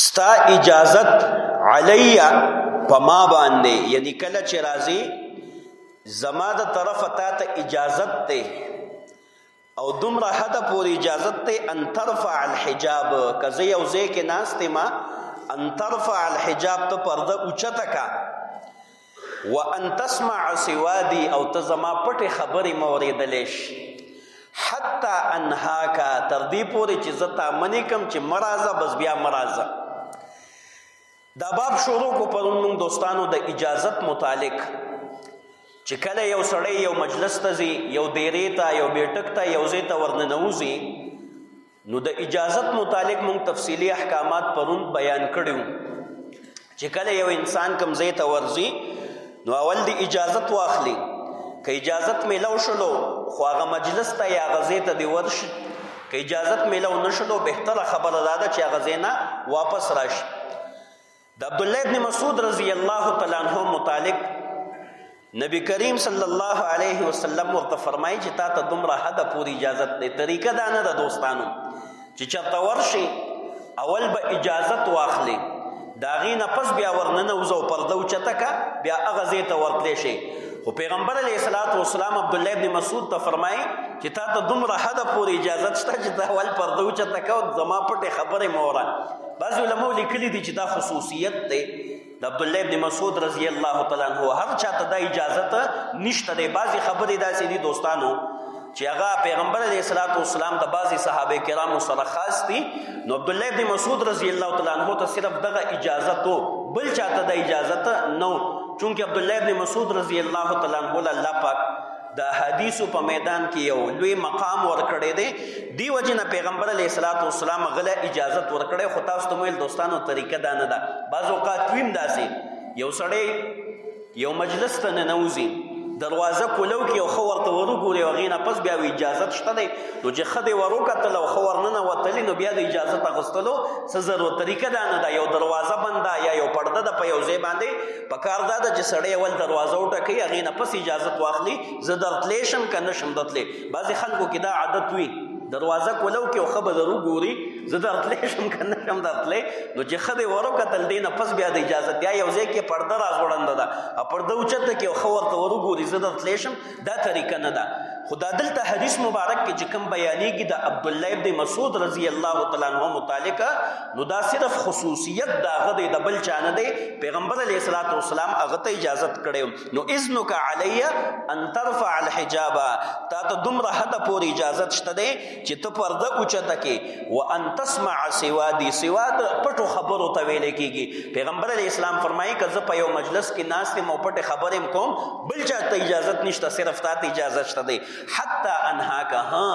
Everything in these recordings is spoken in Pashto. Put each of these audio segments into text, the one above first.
ستا اجازت علی پما باندې یعنی کله چې راځي زما د طرف ته ته اجازت ته او دومره حد پورې اجازت ته ان ترفع الحجاب کزه یو ځای کې ناست ما ان ترفع الحجاب ته پرده اوچته کا وان تسمع سوادي او ته زما پټې خبرې موریدلی شي حتی انهاکا تر دې پورې چې زه تا منې کم چې مرازه بس بیا مرازه دا باب شروع کو پرون موږ دوستانو د اجازت متعلق چې کله یو سړی یو مجلس ته ځي یو دیرې ته یو بیټک ته یو ځای ته ورننوځي نو د اجازت متعلق مونږ تفصیلی احکامات پرون بیان کړیو چې کله یو انسان کم ځای ته ورځي نو اول دی اجازت واخلي که اجازت میلو شلو خو هغه مجلس ته یا غزې ته دی ورشي که اجازت میلو نشلو بهتره خبره دا ده چې هغه ځای نه واپس راشي د عبد الله ابن مسعود رضی الله تعالی عنہ متعلق نبی کریم صلی الله علیه وسلم ورته فرمایي چې تا ته دومره حد پوری اجازه ده طریقه دا نه ده دوستانو چې چرته ورشي اول به اجازت واخلي داغي نه پس بیا ورننه وزو پرده او چتکا بیا اغه زی ته ورتلی شي خو پیغمبر علیه الصلاۃ والسلام عبد الله ابن مسعود ته فرمایي چې تا ته دومره حد پوری اجازه شته چې ته اول پرده او چتکا او زما پټه خبره موره بعض علماء لیکلي دي چې دا خصوصیت دی د عبد الله ابن مسعود رضی الله تعالی عنہ هر چاته د اجازه ته نشته دی بعضی خبرې داسې دي دوستانو چې هغه پیغمبر علیه الصلاۃ والسلام د بعضی صحابه کرامو سره خاص دي نو عبد الله ابن مسعود رضی الله تعالی عنہ ته صرف دغه اجازه تو بل چاته د اجازه ته نو چونکه عبد الله ابن مسعود رضی الله تعالی عنہ الله پاک د حدیثو په میدان کې یو لوی مقام ورکړی دی دی وجنه پیغمبر علیه الصلاۃ والسلام غله اجازه ورکړي خو تاسو ته ویل دوستانو طریقه دا نه ده بعض اوقات ویم داسې یو سړی یو مجلس ته ننوځي دروازه کولو کې او خور ته ورګوري او غینه پس بیا اجازه شته دی نو چې خدای وروکتل او خور نه نه وتلی نو بیا د اجازه تغستلو څه ضرورت طریقه دا نه ده یو دروازه بنده یا یو پرده د په یو ځای باندې په کار دا ده چې سړی اول دروازه وټکوي هغې نه پس اجازت واخلي زه درتلی شم که نه شم درتلی بعضې خلکو کې دا عادت وي دروازه کولو کې او ښه به ضرور ګوري زه درتلی شم که نه شم درتلی نو چې ښه دی وروکتل دی نه پس بیا د اجازت یا یو ځای کې پرده راځوړنده ده او پرده اوچته کې او ښه ورته وروګوري زه درتلی شم دا طریقه نه ده خدا دلته حدیث مبارک کې چې کوم بیانېږي د عبد الله ابن مسعود رضی الله تعالی عنہ متعلق نو دا صرف خصوصیت دا غد د بل چانه دی پیغمبر علیه الصلاۃ والسلام هغه ته اجازه کړې نو اذنک علی ان ترفع الحجاب تا ته دومره حد پورې اجازه شته دی چې ته پرده اوچته کې و ان تسمع سوا دی سوا د پټو خبرو ته ویل کېږي پیغمبر علی اسلام فرمایي که زه په یو مجلس کې ناست یم او پټې خبرې هم کوم بل چا ته اجازه نشته صرف تا ته اجازه شته دی حتی انها که ها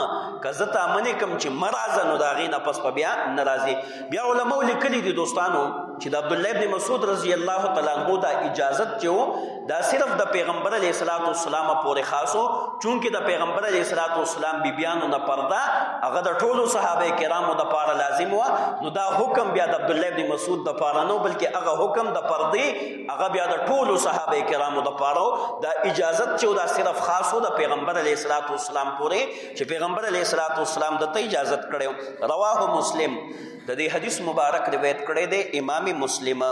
که زه تا منې کوم چې مرازه نو د هغې نه پس په بیا نه راځي بیا علماو لیکلي دي دوستانو چې د عبدالله ابن مسعود رضی الله تعالی عنه دا اجازت چې دا صرف د پیغمبر علی صلوات و سلام پورې خاصو چونکه د پیغمبر علی صلوات و سلام بی بیانو نه پردا هغه د ټولو صحابه کرامو د پاره لازم و نو دا حکم بیا د عبد الله ابن مسعود د پاره نو بلکې هغه حکم د پردی هغه بیا د ټولو صحابه کرامو د پاره دا اجازه چې دا صرف خاصو د پیغمبر علی صلوات و سلام پورې چې پیغمبر علی صلوات و سلام د ته اجازه کړو رواه مسلم د دې حدیث مبارک روایت کړی دی امام مسلمه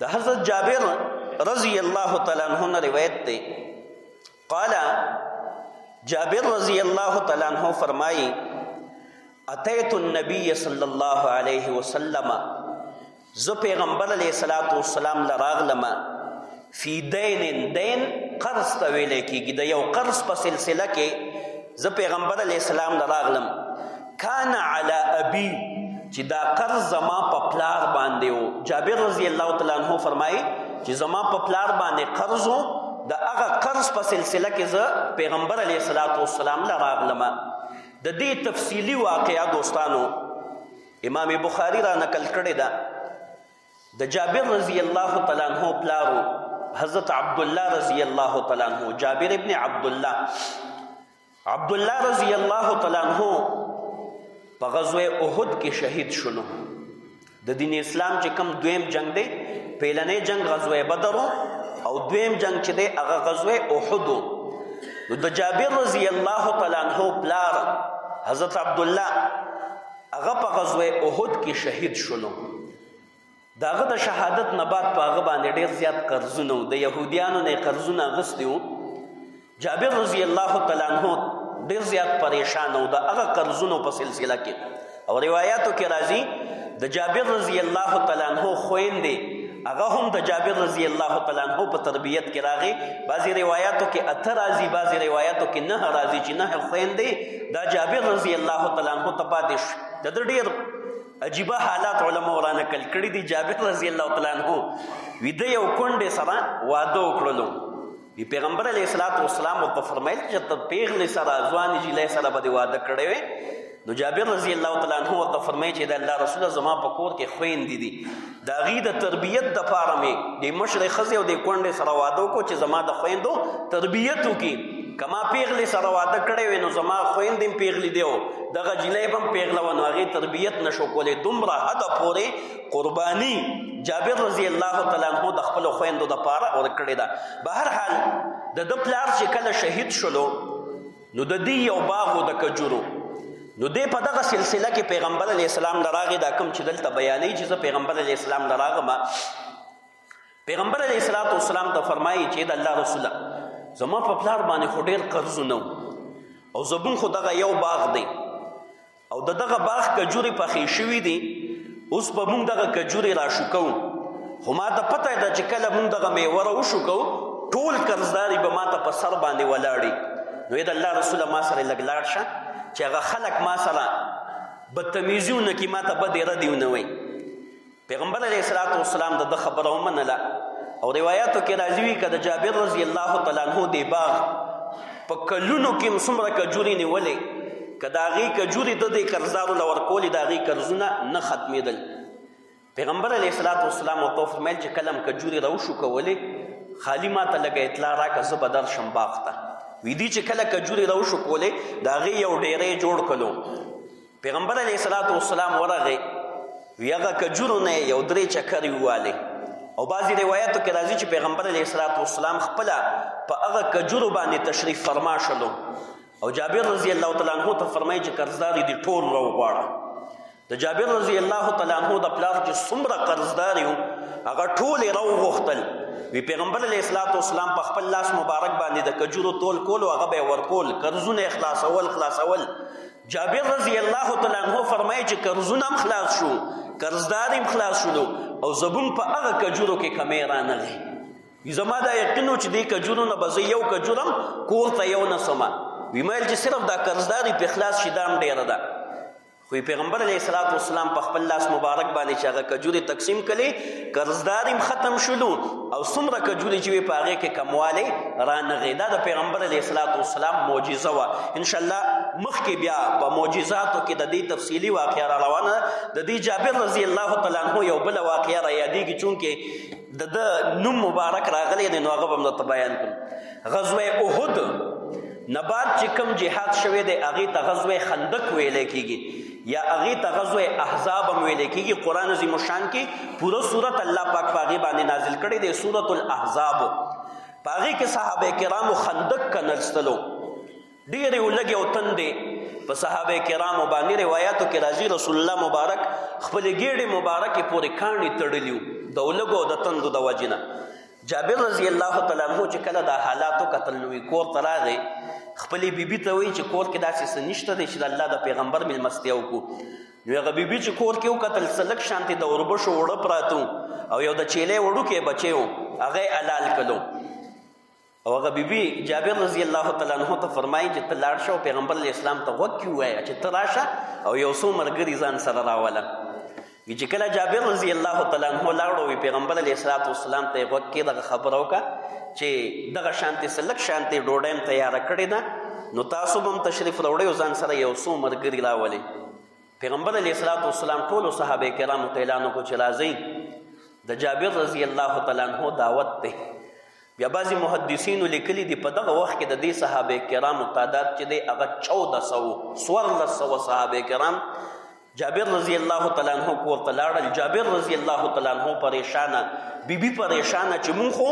د حضرت جابر رضی الله تعالی عنہ نه روایت دی قال جابر رضی الله تعالی عنہ فرمایي اتیت النبی صلی الله علیه وسلم زه پیغمبر علیه الصلاۃ والسلام لراغلم فی دین دین قرض ته ویل کیږي د یو قرض په سلسله کې زه پیغمبر علیه السلام لراغلم کان علی ابي چې دا قرض زما په پلار باندې وو جابر رضی الله تعالی عنہ فرمایي چې زما په پلار باندې قرض وو د هغه قرض په سلسله کې زه پیغمبر علیه الصلاۃ والسلام لا راغلم د دې تفصیلی واقعیا دوستانو امام بخاری را نقل کړی دا د جابر رضی الله تعالی عنہ پلارو حضرت عبد الله رضی الله تعالی عنہ جابر ابن عبد الله عبد الله رضی الله تعالی عنہ په غزوه احد کې شهید شونه د دین اسلام چې کم دویم جنگ دی پیلنې جنگ غزوه بدر او دویم جنگ چې دی هغه غزوه احد نو د جابر رضی الله تعالی عنہ پلار حضرت عبد الله هغه په غزوه احد کې شهید شونه داغه د شهادت نه بعد په هغه باندې ډېر زیات قرضونه او د يهوديانو نه قرضونه غستي وو جابر رضی الله تعالی عنہ ډېر زیات پریشان او د هغه قرضونو په سلسله کې او روایتو کې راځي د جابر رضی الله تعالی عنہ خويندې هغه هم د جابر رضی الله تعالی عنہ په تربيت کې راغی بعضي روایتو کې اته راځي بعضي روایتو کې نه راځي چې نه خويندې د جابر رضی الله تعالی عنہ ته پاتې شو د ډېر عجیبه حالات علما را نقل کړی دی جابر رضی الله تعالی عنہ وی د یو کونډه سره واده وکړلو وی پیغمبر علیه الصلاۃ والسلام او ته فرمایل چې ته پیغله سره ځوان جی له سره به واده کړی وي نو جابر رضی الله تعالی عنہ او ته فرمایي چې د الله رسول زما په کور کې خويندې دي د هغوی د تربیت دپاره مې د مشرې ښځې او د کونډې سره واده وکړو چې زما د خویندو تربیت وکړي که ما پیغلې سره واده کړی وی نو زما خویندې هم پیغلې دی او دغه جینۍ به هم پیغله وه نو هغې تربیت نه شو کولی دومره حده پورې قرباني جابر رضی الله تعالی عنه د خپلو خویندو دپاره ورکړې ده بهرحال د ده پلار چې کله شهید شولو نو د دې یو باغ د کجورو نو دې په دغه سلسله کې پیغمبر علی السلام لراغه دا کوم چې دلته بیانې چې پیغمبر علی السلام لراغه ما پیغمبر علی السلام ته فرمایي چې د الله رسول زما په پلار باندې خو ډیر قرض نه او زبون خو دغه یو باغ دی او د دغه باغ کجوري پخې شوې دي اوس به موږ دغه کجوري را شوکو خو ما ته پته ده چې کله موږ دغه میوه را وشوکو ټول قرضداري به ما ته په سر باندې ولاړي نو د الله رسول ما سره لګ لاړ شه چې هغه خلک ما سره بدتمیزیونه کې ما ته بد ردیونه وي پیغمبر علیه الصلاۃ والسلام د خبره ومنله او روایتو کې راځي وی کده جابر رضی الله تعالی عنہ دی باغ په کلونو کې مسمره کجوري نیولې کداغي کجوري د دې قرضدارو لور کولې داغي قرضونه نه ختمېدل پیغمبر علیه الصلاۃ والسلام او توف مل چې کلم کجوري راو شو کولې خالی ما ته لګې اطلاع راکړه زه بدر شم باغ ته وی دي چې کله کجوري راو شو کولې داغي یو ډېرې جوړ کلو پیغمبر علیه الصلاۃ والسلام ورغه یغه کجورو نه یو درې چکر یواله او بعضی روایتو کې راځي چې پیغمبر علیه الصلاۃ والسلام خپل په هغه کجورو باندې تشریف فرما شلو او جابر رضی الله تعالی عنہ ته فرمایي چې قرضداري دي ټول راو غواړه د جابر رضی الله تعالی عنہ د پلار چې څومره قرضدار یو هغه ټول راو غوښتل وی پیغمبر علیه الصلاۃ والسلام په خپل لاس مبارک باندې د کجورو تول کول او هغه به ورکول قرضونه اخلاصول خلاصول جابر رضی الله تعالی عنہ فرمایي چې قرضونه هم خلاص شو قرضدار هم خلاص شولو او زبون په هغه کجورو کې کمی را نه لې زما دا یقینو چې دې کجورو نه بځې یو کجورم کور ته یو نه سما ویمایل چې صرف دا قرضداري په خلاص شي دام ډیره ده خو پیغمبر علیه السلام په خپل لاس مبارک باندې چې هغه کجوري تقسیم کړي قرضداریم ختم شلو او څومره کجوري چې وي په هغې کې کموالی رانغی دا د پیغمبر علیه السلام والسلام معجزه وه انشاءالله مخکې بیا په معجزاتو کې د دې تفصیلي واقعه را روانه د دې جابر رضی الله تعالی عنه یو بل واقعه را یادېږي چونکې د ده نوم مبارک راغلی دی نو هغه به هم درته بیان کړم غزوه احد نه بعد چې کوم جهاد شوی دی هغې ته غزوه خندق ویلی کېږي یا هغه ته غزوه احزاب هم ویل کیږي قران عظیم شان کې پوره صورت الله پاک پاغه باندې نازل کړي دی سورۃ الاحزاب پاغه کې صحابه کرامو خندق کنرستلو ډېر یو لګي او تندې په صحابه کرامو باندې روایتو کې راځي رسول الله مبارک خپل ګېډې مبارکې پورې کاڼي تړلیو د ولګو د تندو د وجنه جابر رضی الله تعالی عنہ چې کله دا حالاتو کتل نوې کور ته راغی خپلې بیبي ته وایي چې کور کې داسې څه نشته دی چې د الله د پیغمبر میلمستیا وکړو نو هغه بیبي چې کور کې وکتل څه لږ شانتې د اوربشو اوړه پراتو او یو د چیلې وړوکی بچی و هغه یې حلال کړو او هغه بیبي جابر رضی الله تعالی عنه ته فرمایي چې ته لاړ شه او پیغمبر اسلام ته غوږ کې ووایه چې ته راشه او یو څو ملګري ځان سره راوله چې کله جابر رضی الله تعالی عنہ لاړو وی پیغمبر علیه الصلاۃ والسلام ته وکړه دغه خبرو کا چې دغه شانتي سلک شانتي ډوډم تیار کړی دا نو تاسو هم تشریف راوړی ځان سره یو څو مرګری راولي پیغمبر علیه الصلاۃ والسلام ټول صحابه کرامو ته اعلان وکړ چې راځي د جابر رضی الله تعالی عنہ دعوت ته بیا بعضی محدثینو لیکلي دي په دغه وخت کې د دې صحابه کرامو تعداد چې دی هغه 1400 1400 صحابه کرام جابر رضی الله تعالی عنہ کو تلاړل جابر رضی الله تعالی عنہ پریشانه بیبي پریشانه چې مونږ خو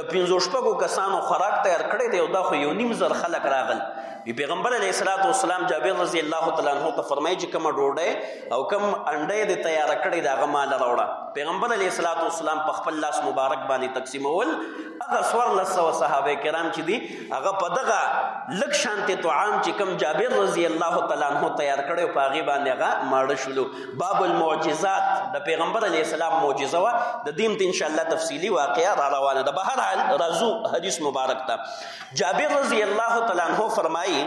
د 15 شپږو کسانو خوراک تیار کړی دی او دا خو یو نیم زر خلک راغل بی پیغمبر علیه الصلاۃ والسلام جابر رضی الله تعالی عنہ ته فرمایي چې کوم ډوډۍ او کوم انډه دې تیار کړی دا غمال راوړه پیغمبر علیه الصلاۃ والسلام په خپل لاس مبارک باندې تقسیمول هغه سور لسو صحابه کرام چې دي هغه په دغه لک شانته طعام چې کم جابر رضی الله تعالی عنہ تیار کړو په هغه باندې هغه ماړ شلو باب المعجزات د پیغمبر علیه السلام معجزه وا د دین ته ان شاء الله تفصیلی واقعا را روانه ده بهر حال رازو حدیث مبارک ته جابر رضی الله تعالی عنہ فرمایي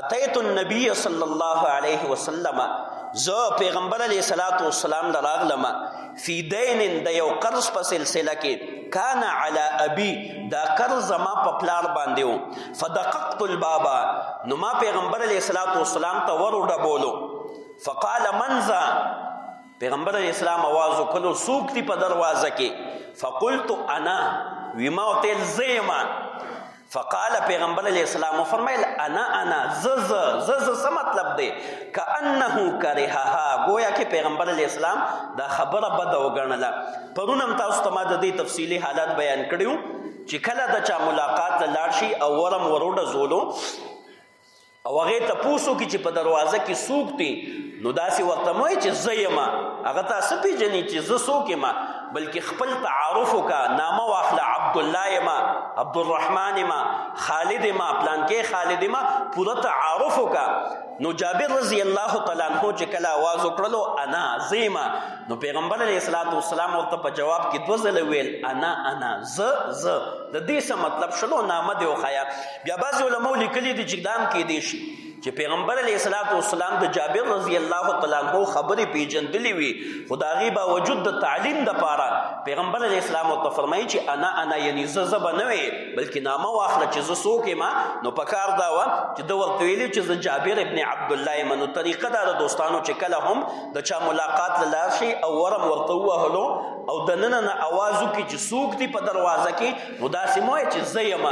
اتیت النبی صلی الله علیه وسلم زه پیغمبر علیه الصلاۃ والسلام ته راغلم فی دین د یو قرض په سلسله کې کان علی ابي دا قرض ما په پلار باندې و فدققت الباب نو ما پیغمبر علیه الصلاۃ والسلام ته ورډه بولو فقال من ذا پیغمبر علیه السلام आवाज وکړو سوق دی په دروازه کې فقلت انا وما تل زیما فقال پیغمبر علیه السلام فرمایل انا انا زز زز څه مطلب دی کانه کرهها گویا کې پیغمبر علیه السلام دا خبره بد وګڼله پرونم تاسو ته ما د دې تفصیلی حالات بیان کړیو چې کله د چا ملاقات لاړ شي او ورم وروډه زولو او هغه ته پوسو کې چې په دروازه کې سوق دي نو داسې ورته موي چې زېما هغه تاسو پیژنې چې زه سوق ما بلکې خپل تعارف کا نامه واخله عبد الله ما عبد الرحمن ما خالد ما پلان کې خالد ما پوره تعارف کا نو جابر رضی الله تعالی عنہ چې کله आवाज وکړلو انا زېما نو پیغمبر علیه الصلاۃ والسلام ورته په جواب کې دوزل ویل انا انا ز ز د دې څه مطلب شلو نامه دی وخایا بیا بعض علماء لیکلي دي چې دام کې دي شي چې پیغمبر علیه الصلاۃ والسلام د جابر رضی الله تعالی عنہ خبرې پیجندلې وي خدایي باوجود د تعلیم د پاره پیغمبر علیه السلام ته فرمایي چې انا انا یعنی زه زه بنوي بلکې نامه واخله چې زه سوکې ما نو پکار دا و چې د ورته ویلي چې زه جابر ابن عبد الله منو طریقه دا د دوستانو چې کله هم د چا ملاقات لار شي او ورم ورته وهلو او د نن نه आवाज وکړي چې سوک دی په دروازه کې نو دا سموي چې زه یم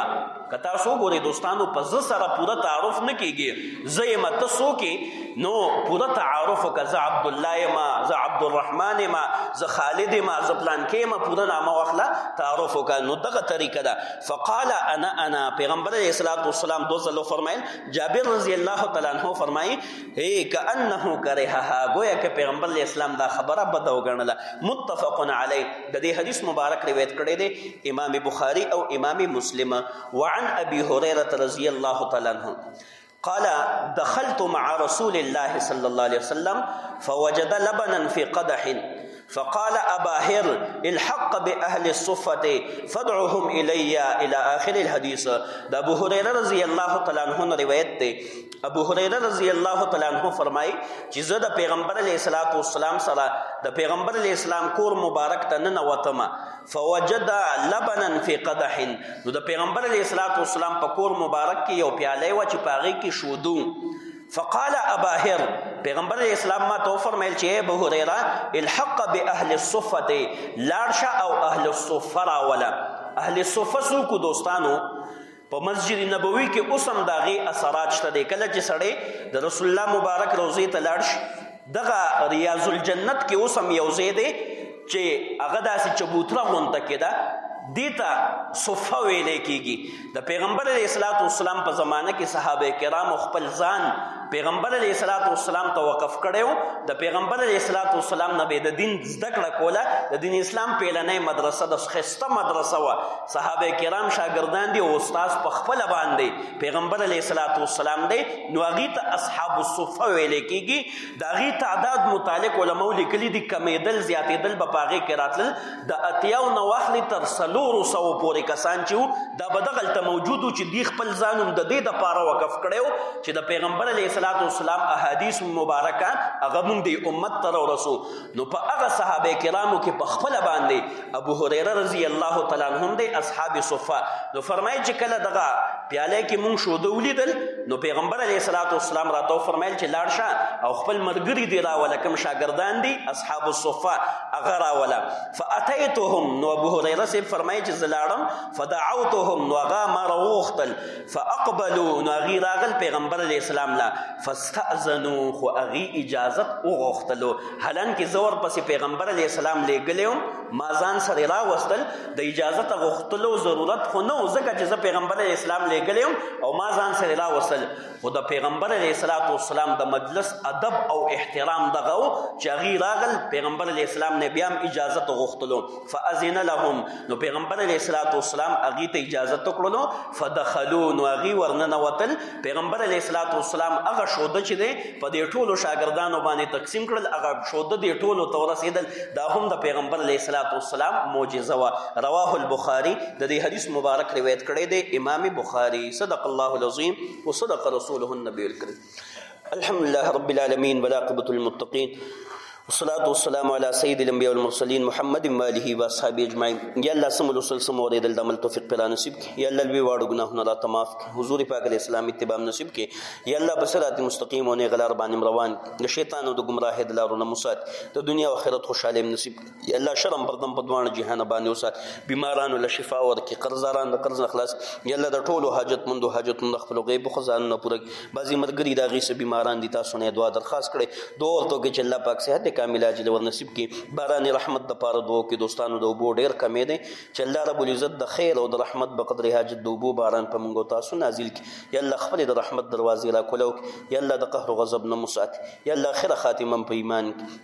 که تاسو ګوري دوستانو په زه سره پوره تعارف نه کیږي زه یم تاسو کې نو پوره تعارف که زه عبد الله یم زه عبد الرحمن یم زه خالد یم زه پلان کې یم پوره نامه واخله تعارف وکړه نو دغه طریقه ده فقال انا انا پیغمبر علیه الصلاۃ والسلام دوه ځله فرمایل جابر رضی الله تعالی عنہ فرمایي هی کانه کرهها گویا که پیغمبر علی اسلام دا خبره بده وګڼله متفق علی د دې حدیث مبارک روایت کړی دی امام بخاری او امام مسلم وعن ابي هريره رضی الله تعالی عنه قال دخلت مع رسول الله صلى الله عليه وسلم فوجد لبنا في قدح فقال اباهر الحق باهل الصفه فدعهم الي الى اخر الحديث د ابو هريره رضی الله تعالی عنہ روایت ده ابو هريره رضی الله تعالی عنہ فرمای چې زه د پیغمبر علی صلوات و سلام سره د پیغمبر علی اسلام کور مبارک ته نه وتم فوجد لبنا في قدح نو د پیغمبر علی صلوات و سلام په کور مبارک کې یو پیاله و چې پاغي کې شودو فقال اباهر پیغمبر اسلام ما تو فرمایل چې ابو هريره الحق باهل الصفه لارشا او اهل الصفه راولا اهل الصفه سو کو دوستانو په مسجد نبوي کې اوس هم داغه اثرات شته کله چې سړی د رسول الله مبارک روزي ته لاړ شي دغه ریاض الجنت کې اوس هم یو ځای دی چې هغه داسې چبوتره غونډه کې ده دیتا صفه ویلې کیږي د پیغمبر علیه الصلاۃ والسلام په زمانه کې صحابه کرام خپل ځان پیغمبر علیه الصلاۃ والسلام ته وقف کړو د پیغمبر علیه الصلاۃ والسلام نه د دین زده کړه کوله د دین اسلام پیلنې مدرسه د خسته مدرسه و صحابه کرام شاګردان دي او استاد په خپل باندې پیغمبر علیه الصلاۃ والسلام دی نو هغه ته اصحاب الصفه ویل کیږي دا غي تعداد متعلق علماء لیکلي دي کمیدل زیاتېدل به پاغه کې راتل د اتیاو نو واخلي تر سلور سو پورې کسان چې دا بدغل ته موجود چې دی خپل ځانوم د دې د پاره وقف کړو چې د پیغمبر علیه الصلاۃ والسلام احادیث مبارکه هغه مونږ د امت تر ورسو نو په هغه صحابه کرامو کې په خپل باندې ابو هريره رضی الله تعالی عنهم دی اصحاب صفه نو فرمایي چې کله دغه پیاله کې مونږ شو د ولیدل نو پیغمبر علیه الصلاۃ والسلام راته فرمایل چې لاړ شه او خپل مرګري دی راوله کوم شاګردان دي اصحاب الصفه هغه راوله فاتيتهم نو ابو هريره سي فرمایي چې زلاړم فدعوتهم نو هغه ما روختل فاقبلوا نو هغوی راغل پیغمبر علیه السلام له فاستأذنو خو هغوی اجازت وغوښتلو حالانکې زه ورپسې پیغمبر علیه السلام لیږلی وم ما ځان سره راوستل د اجازت غوښتلو ضرورت خو نه و ځکه چې زه پیغمبر علیه السلام لیږلی وم او ما ځان سره راوستل خو د پیغمبر علیه السلام والسلام د مجلس ادب او احترام دغه و چې هغوی راغل پیغمبر علیه السلام نه بیا هم اجازت غوښتلو فاذن لهم نو پیغمبر علیه الصلاۃ والسلام اغي ته اجازه تکړلو فدخلوا نو اغي ورننه وتل پیغمبر علیه الصلاۃ والسلام هغه شوده چې دی په دې ټولو شاګردانو باندې تقسیم کړل هغه شوده دې ټولو ته ورسېدل دا هم د پیغمبر علیه الصلاۃ والسلام معجزه وا رواه البخاری د دې حدیث مبارک روایت کړی دی امام بخاری صدق الله العظیم وصدق رسوله النبی الکریم الحمد لله رب العالمين ولاقبة المتقين والصلاة والسلام على سيد الأنبياء والمرسلين محمد ماله وأصحابه أجمعين يا الله سم الوصل سم وريد الدمل توفيق پلا نصيب يا الله الوي وارو گناهنا لا تماف حضور پاک علیہ السلام اتباع نصيب کې يا الله بصراط مستقيم ونه غلار باندې روان د شیطان او د گمراه د لارو نه مسات د دنیا او آخرت خوشاله نصيب یا الله شرم پر دم په دوان جهان باندې وسات بیمارانو له شفا ورکړي قرضداران د قرض نه خلاص یا الله د ټولو حاجتمندو حاجتونه خپل غیب خزانونه پوره کړي بعضې ملګري د هغې څه بیماران دي تاسو نه دعا درخواست کړی دعا ورته وکړئ چې الله پاک صحت کامل عاجل ورنصیب کړي باران رحمت دپاره دعا وکړي دوستانو د اوبو ډېر کمی دی چې الله رب العزت د خیر او د رحمت په قدر حاجت د اوبو باران په موږ تاسو نازل کړي یا الله خپلې د رحمت دروازې راکولو کړي یا الله د قهر غضب نه مو ساتي یا الله خیره خاتمه په ایمان کړي